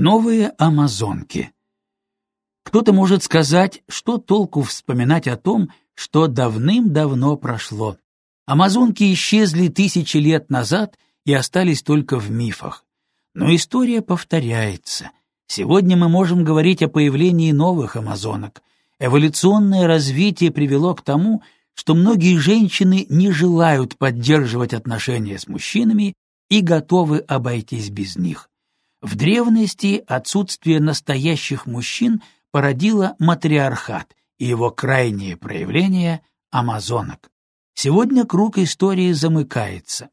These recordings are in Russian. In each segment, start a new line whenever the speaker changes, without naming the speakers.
Новые амазонки. Кто-то может сказать, что толку вспоминать о том, что давным-давно прошло. Амазонки исчезли тысячи лет назад и остались только в мифах. Но история повторяется. Сегодня мы можем говорить о появлении новых амазонок. Эволюционное развитие привело к тому, что многие женщины не желают поддерживать отношения с мужчинами и готовы обойтись без них. В древности отсутствие настоящих мужчин породило матриархат и его крайнее проявление — амазонок. Сегодня круг истории замыкается.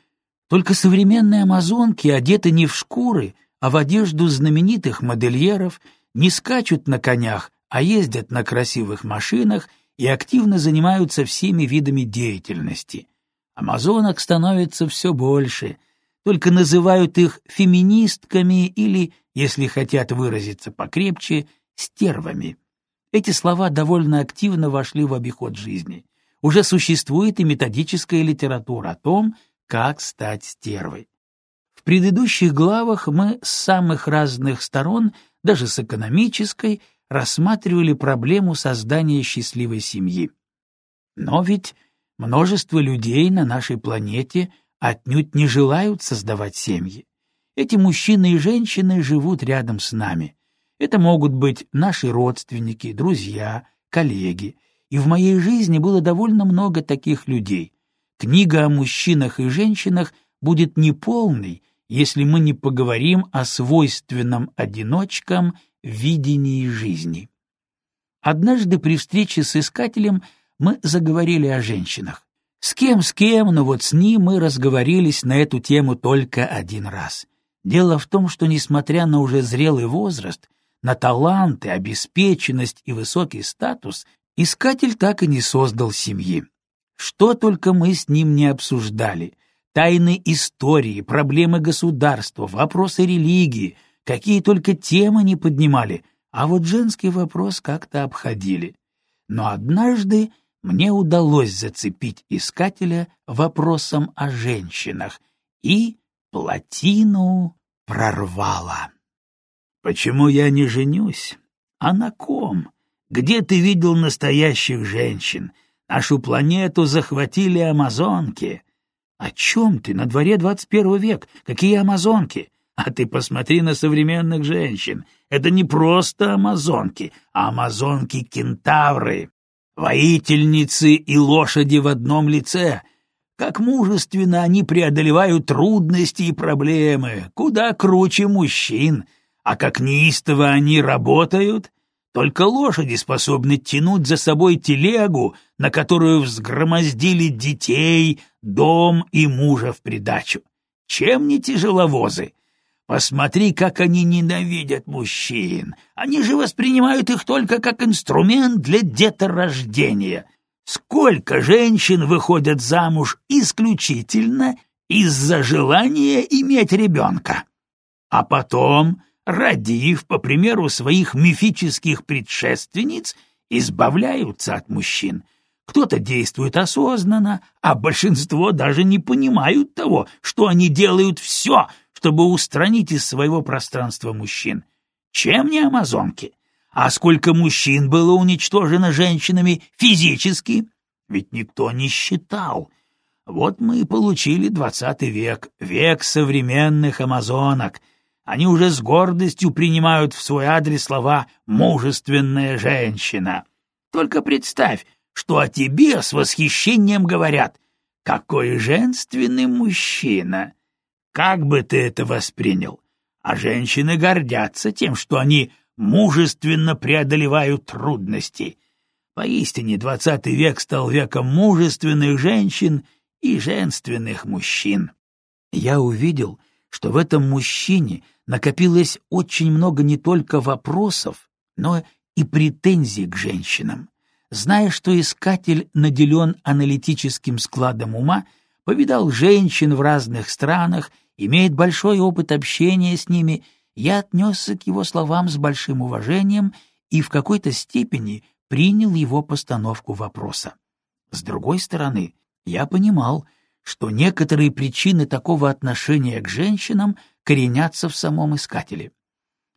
Только современные амазонки одеты не в шкуры, а в одежду знаменитых модельеров, не скачут на конях, а ездят на красивых машинах и активно занимаются всеми видами деятельности. Амазонок становится все больше, только называют их феминистками или, если хотят выразиться покрепче, стервами. Эти слова довольно активно вошли в обиход жизни. Уже существует и методическая литература о том, как стать стервой. В предыдущих главах мы с самых разных сторон, даже с экономической, рассматривали проблему создания счастливой семьи. Но ведь множество людей на нашей планете — отнюдь не желают создавать семьи. Эти мужчины и женщины живут рядом с нами. Это могут быть наши родственники, друзья, коллеги. И в моей жизни было довольно много таких людей. Книга о мужчинах и женщинах будет неполной, если мы не поговорим о свойственном одиночкам видении жизни. Однажды при встрече с искателем мы заговорили о женщинах. С кем, с кем, но вот с ним мы разговорились на эту тему только один раз. Дело в том, что, несмотря на уже зрелый возраст, на таланты, обеспеченность и высокий статус, искатель так и не создал семьи. Что только мы с ним не обсуждали. Тайны истории, проблемы государства, вопросы религии, какие только темы не поднимали, а вот женский вопрос как-то обходили. Но однажды мне удалось зацепить искателя вопросом о женщинах, и плотину прорвало. «Почему я не женюсь? А на ком? Где ты видел настоящих женщин? Нашу планету захватили амазонки. О чем ты? На дворе двадцать первый век. Какие амазонки? А ты посмотри на современных женщин. Это не просто амазонки, а амазонки-кентавры воительницы и лошади в одном лице. Как мужественно они преодолевают трудности и проблемы, куда круче мужчин, а как неистово они работают. Только лошади способны тянуть за собой телегу, на которую взгромоздили детей, дом и мужа в придачу. Чем не тяжеловозы? Посмотри, как они ненавидят мужчин. Они же воспринимают их только как инструмент для деторождения. Сколько женщин выходят замуж исключительно из-за желания иметь ребенка? А потом, родив, по примеру своих мифических предшественниц, избавляются от мужчин. Кто-то действует осознанно, а большинство даже не понимают того, что они делают все — чтобы устранить из своего пространства мужчин. Чем не амазонки? А сколько мужчин было уничтожено женщинами физически? Ведь никто не считал. Вот мы и получили двадцатый век, век современных амазонок. Они уже с гордостью принимают в свой адрес слова «мужественная женщина». Только представь, что о тебе с восхищением говорят «какой женственный мужчина». Как бы ты это воспринял? А женщины гордятся тем, что они мужественно преодолевают трудности. Поистине двадцатый век стал веком мужественных женщин и женственных мужчин. Я увидел, что в этом мужчине накопилось очень много не только вопросов, но и претензий к женщинам. Зная, что искатель наделен аналитическим складом ума, повидал женщин в разных странах имеет большой опыт общения с ними, я отнесся к его словам с большим уважением и в какой-то степени принял его постановку вопроса. С другой стороны, я понимал, что некоторые причины такого отношения к женщинам коренятся в самом искателе.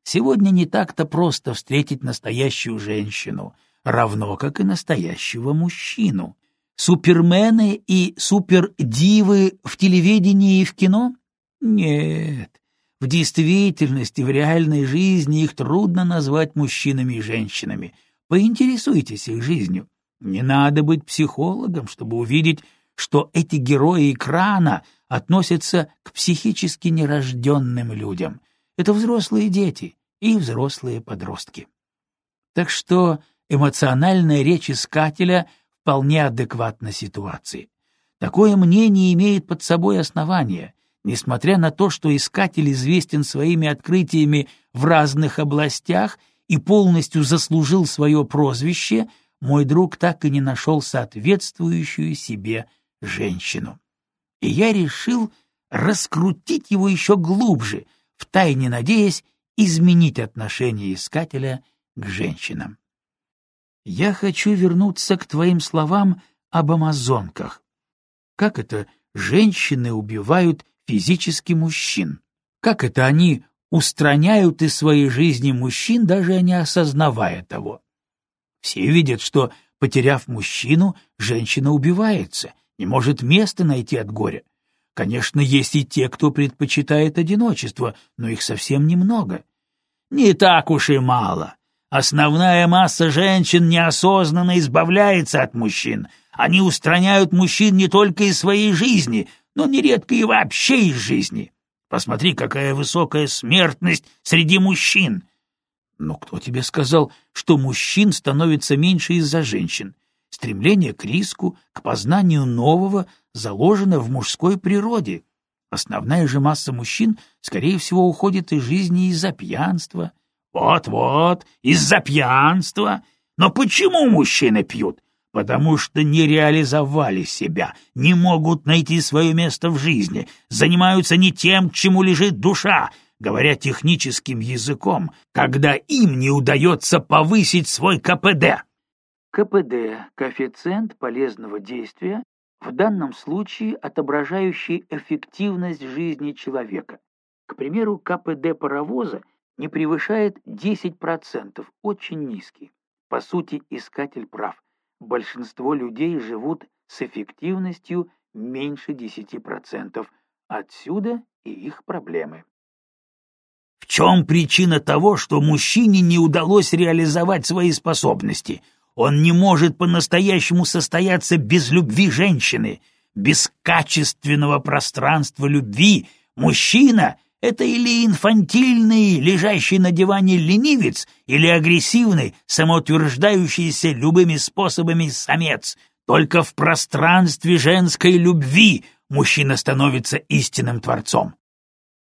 Сегодня не так-то просто встретить настоящую женщину, равно как и настоящего мужчину. Супермены и супердивы в телевидении и в кино? Нет. В действительности, в реальной жизни их трудно назвать мужчинами и женщинами. Поинтересуйтесь их жизнью. Не надо быть психологом, чтобы увидеть, что эти герои экрана относятся к психически нерожденным людям. Это взрослые дети и взрослые подростки. Так что эмоциональная речь искателя вполне адекватна ситуации. Такое мнение имеет под собой основание, несмотря на то, что искатель известен своими открытиями в разных областях и полностью заслужил свое прозвище, мой друг так и не нашел соответствующую себе женщину. И я решил раскрутить его еще глубже, втайне надеясь изменить отношение искателя к женщинам. Я хочу вернуться к твоим словам об амазонках. Как это женщины убивают физически мужчин? Как это они устраняют из своей жизни мужчин, даже не осознавая того? Все видят, что, потеряв мужчину, женщина убивается, не может места найти от горя. Конечно, есть и те, кто предпочитает одиночество, но их совсем немного. Не так уж и мало. Основная масса женщин неосознанно избавляется от мужчин. Они устраняют мужчин не только из своей жизни, но нередко и вообще из жизни. Посмотри, какая высокая смертность среди мужчин. Но кто тебе сказал, что мужчин становится меньше из-за женщин? Стремление к риску, к познанию нового заложено в мужской природе. Основная же масса мужчин, скорее всего, уходит из жизни из-за пьянства. Вот-вот, из-за пьянства. Но почему мужчины пьют? Потому что не реализовали себя, не могут найти свое место в жизни, занимаются не тем, чему лежит душа, говоря техническим языком, когда им не удается повысить свой КПД.
КПД – коэффициент полезного действия, в данном случае отображающий эффективность жизни человека. К примеру, КПД паровоза не превышает 10%, очень низкий. По сути, искатель прав. Большинство людей живут с эффективностью меньше 10%. Отсюда и их проблемы.
В чем причина того, что мужчине не удалось реализовать свои способности – он не может по-настоящему состояться без любви женщины, без качественного пространства любви. Мужчина — это или инфантильный, лежащий на диване ленивец, или агрессивный, самоутверждающийся любыми способами самец. Только в пространстве женской любви мужчина становится истинным творцом.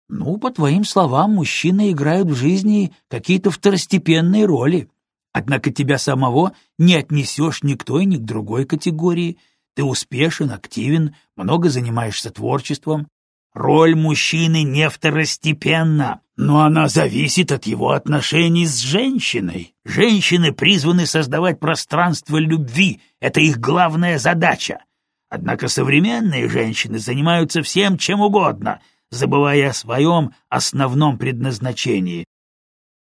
Ну, по твоим словам, мужчины играют в жизни какие-то второстепенные роли. Однако тебя самого не отнесешь ни к той, ни к другой категории. Ты успешен, активен, много занимаешься творчеством. Роль мужчины не второстепенна, но она зависит от его отношений с женщиной. Женщины призваны создавать пространство любви, это их главная задача. Однако современные женщины занимаются всем чем угодно, забывая о своем основном предназначении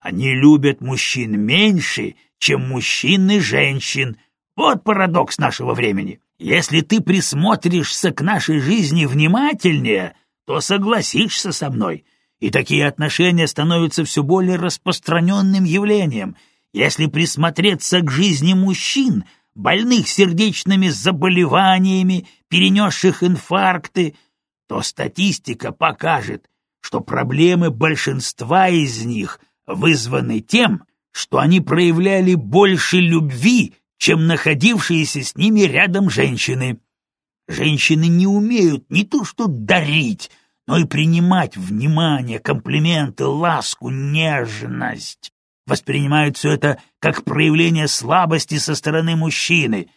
они любят мужчин меньше, чем мужчины женщин. Вот парадокс нашего времени. Если ты присмотришься к нашей жизни внимательнее, то согласишься со мной. И такие отношения становятся все более распространенным явлением. Если присмотреться к жизни мужчин, больных сердечными заболеваниями, перенесших инфаркты, то статистика покажет, что проблемы большинства из них – вызваны тем, что они проявляли больше любви, чем находившиеся с ними рядом женщины. Женщины не умеют не то что дарить, но и принимать внимание, комплименты, ласку, нежность. Воспринимают все это как проявление слабости со стороны мужчины.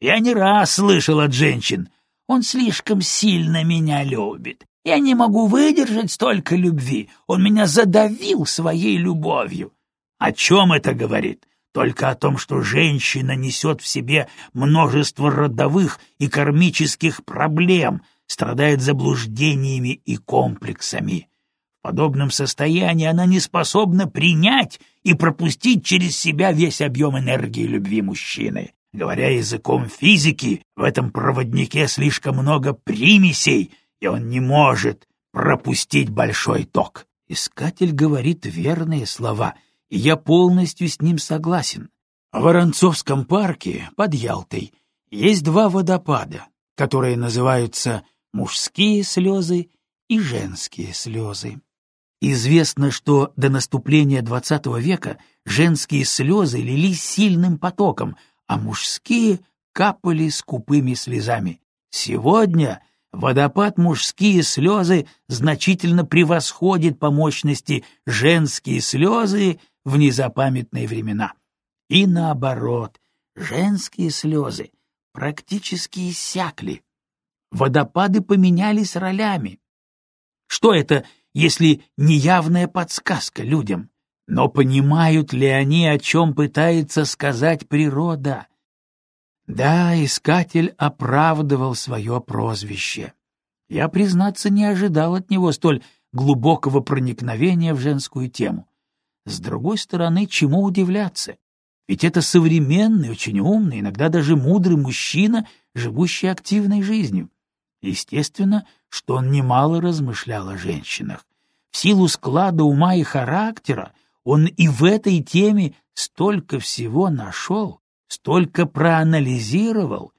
Я не раз слышал от женщин, он слишком сильно меня любит. Я не могу выдержать столько любви. Он меня задавил своей любовью. О чем это говорит? Только о том, что женщина несет в себе множество родовых и кармических проблем, страдает заблуждениями и комплексами. В подобном состоянии она не способна принять и пропустить через себя весь объем энергии любви мужчины. Говоря языком физики, в этом проводнике слишком много примесей, и он не может пропустить большой ток. Искатель говорит верные слова, я полностью с ним согласен. В Воронцовском парке под Ялтой есть два водопада, которые называются «мужские слезы» и «женские слезы». Известно, что до наступления XX века женские слезы лились сильным потоком, а мужские капали скупыми слезами. Сегодня водопад мужские слезы значительно превосходит по мощности женские слезы в незапамятные времена. И наоборот, женские слезы практически иссякли. Водопады поменялись ролями. Что это если неявная подсказка людям. Но понимают ли они, о чем пытается сказать природа? Да, искатель оправдывал свое прозвище. Я, признаться, не ожидал от него столь глубокого проникновения в женскую тему. С другой стороны, чему удивляться? Ведь это современный, очень умный, иногда даже мудрый мужчина, живущий активной жизнью. Естественно, что он немало размышлял о женщинах. В силу склада ума и характера он и в этой теме столько всего нашел, столько проанализировал.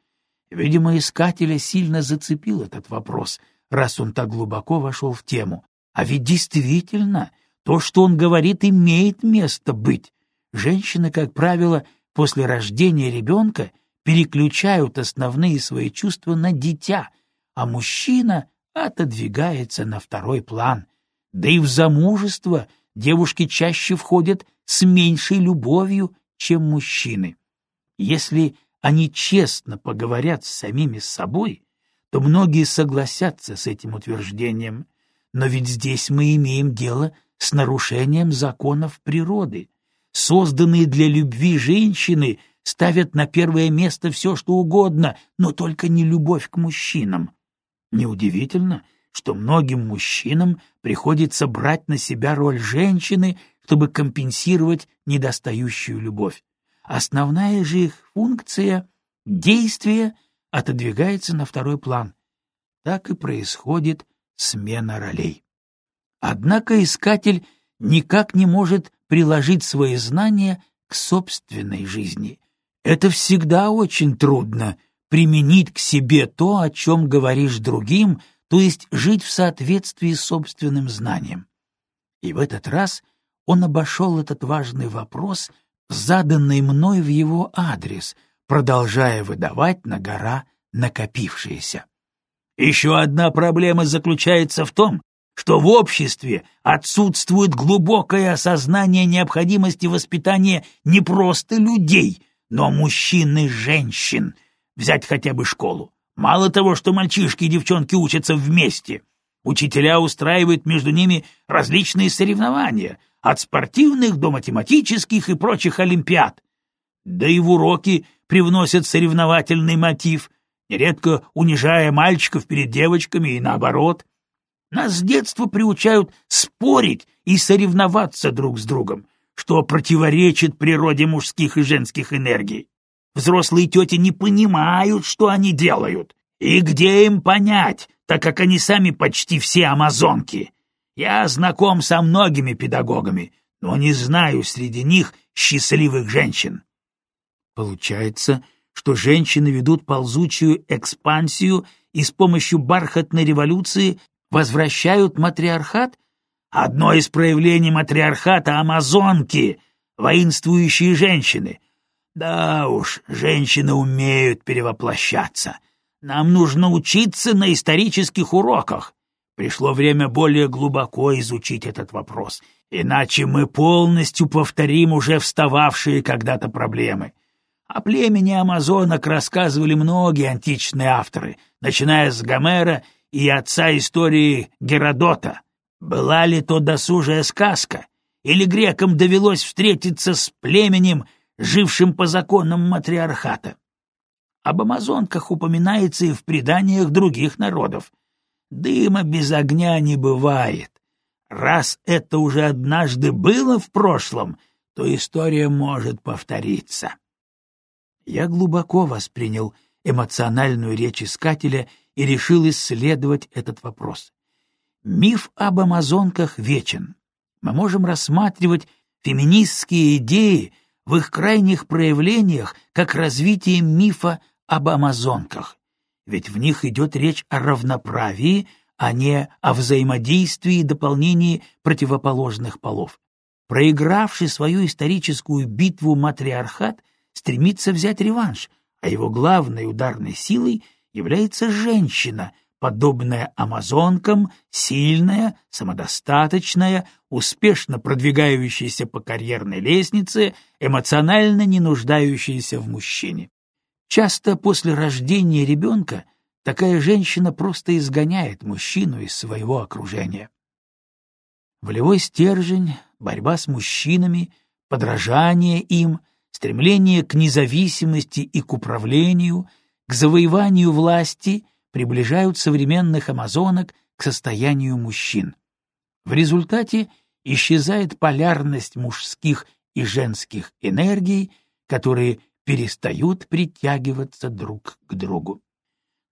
Видимо, искателя сильно зацепил этот вопрос, раз он так глубоко вошел в тему. А ведь действительно, то, что он говорит, имеет место быть. Женщины, как правило, после рождения ребенка переключают основные свои чувства на дитя — а мужчина отодвигается на второй план. Да и в замужество девушки чаще входят с меньшей любовью, чем мужчины. Если они честно поговорят с самими собой, то многие согласятся с этим утверждением. Но ведь здесь мы имеем дело с нарушением законов природы. Созданные для любви женщины ставят на первое место все, что угодно, но только не любовь к мужчинам. Неудивительно, что многим мужчинам приходится брать на себя роль женщины, чтобы компенсировать недостающую любовь. Основная же их функция — действие — отодвигается на второй план. Так и происходит смена ролей. Однако искатель никак не может приложить свои знания к собственной жизни. Это всегда очень трудно, применить к себе то, о чем говоришь другим, то есть жить в соответствии с собственным знанием. И в этот раз он обошел этот важный вопрос, заданный мной в его адрес, продолжая выдавать на гора накопившиеся. Еще одна проблема заключается в том, что в обществе отсутствует глубокое осознание необходимости воспитания не просто людей, но мужчин и женщин — Взять хотя бы школу. Мало того, что мальчишки и девчонки учатся вместе, учителя устраивают между ними различные соревнования, от спортивных до математических и прочих олимпиад. Да и в уроки привносят соревновательный мотив, нередко унижая мальчиков перед девочками и наоборот. Нас с детства приучают спорить и соревноваться друг с другом, что противоречит природе мужских и женских энергий. Взрослые тети не понимают, что они делают. И где им понять, так как они сами почти все амазонки? Я знаком со многими педагогами, но не знаю среди них счастливых женщин. Получается, что женщины ведут ползучую экспансию и с помощью бархатной революции возвращают матриархат? Одно из проявлений матриархата — амазонки, воинствующие женщины — да уж, женщины умеют перевоплощаться. Нам нужно учиться на исторических уроках. Пришло время более глубоко изучить этот вопрос, иначе мы полностью повторим уже встававшие когда-то проблемы. О племени амазонок рассказывали многие античные авторы, начиная с Гомера и отца истории Геродота. Была ли то досужая сказка, или грекам довелось встретиться с племенем, жившим по законам матриархата. Об амазонках упоминается и в преданиях других народов. Дыма без огня не бывает. Раз это уже однажды было в прошлом, то история может повториться. Я глубоко воспринял эмоциональную речь искателя и решил исследовать этот вопрос. Миф об амазонках вечен. Мы можем рассматривать феминистские идеи в их крайних проявлениях как развитие мифа об амазонках, ведь в них идет речь о равноправии, а не о взаимодействии и дополнении противоположных полов. Проигравший свою историческую битву матриархат стремится взять реванш, а его главной ударной силой является женщина, подобная амазонкам, сильная, самодостаточная, успешно продвигающаяся по карьерной лестнице, эмоционально не нуждающаяся в мужчине. Часто после рождения ребенка такая женщина просто изгоняет мужчину из своего окружения. Волевой стержень, борьба с мужчинами, подражание им, стремление к независимости и к управлению, к завоеванию власти приближают современных амазонок к состоянию мужчин. В результате исчезает полярность мужских и женских энергий, которые перестают притягиваться друг к другу.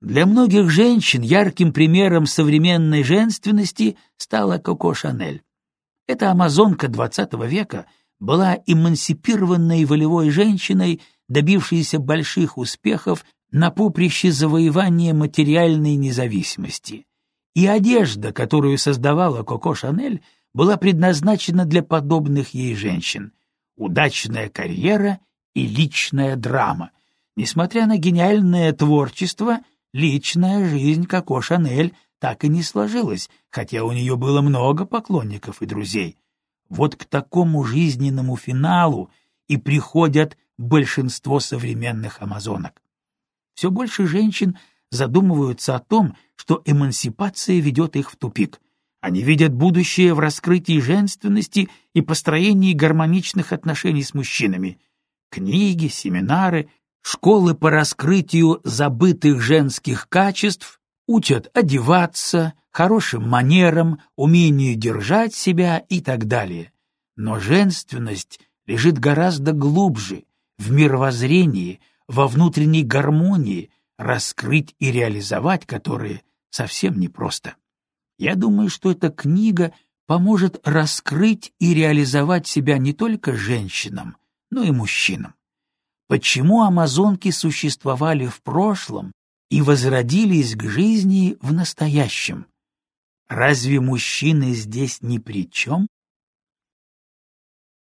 Для многих женщин ярким примером современной женственности стала Коко Шанель. Эта амазонка XX века была эмансипированной волевой женщиной, добившейся больших успехов на поприще завоевания материальной независимости. И одежда, которую создавала Коко Шанель, была предназначена для подобных ей женщин. Удачная карьера и личная драма. Несмотря на гениальное творчество, личная жизнь Коко Шанель так и не сложилась, хотя у нее было много поклонников и друзей. Вот к такому жизненному финалу и приходят большинство современных амазонок. Все больше женщин задумываются о том, что эмансипация ведет их в тупик. Они видят будущее в раскрытии женственности и построении гармоничных отношений с мужчинами — Книги, семинары, школы по раскрытию забытых женских качеств учат одеваться, хорошим манерам, умению держать себя и так далее. Но женственность лежит гораздо глубже, в мировоззрении, во внутренней гармонии, раскрыть и реализовать которые совсем непросто. Я думаю, что эта книга поможет раскрыть и реализовать себя не только женщинам, но и мужчинам. Почему амазонки существовали в прошлом и возродились к жизни в настоящем? Разве мужчины здесь ни при чем?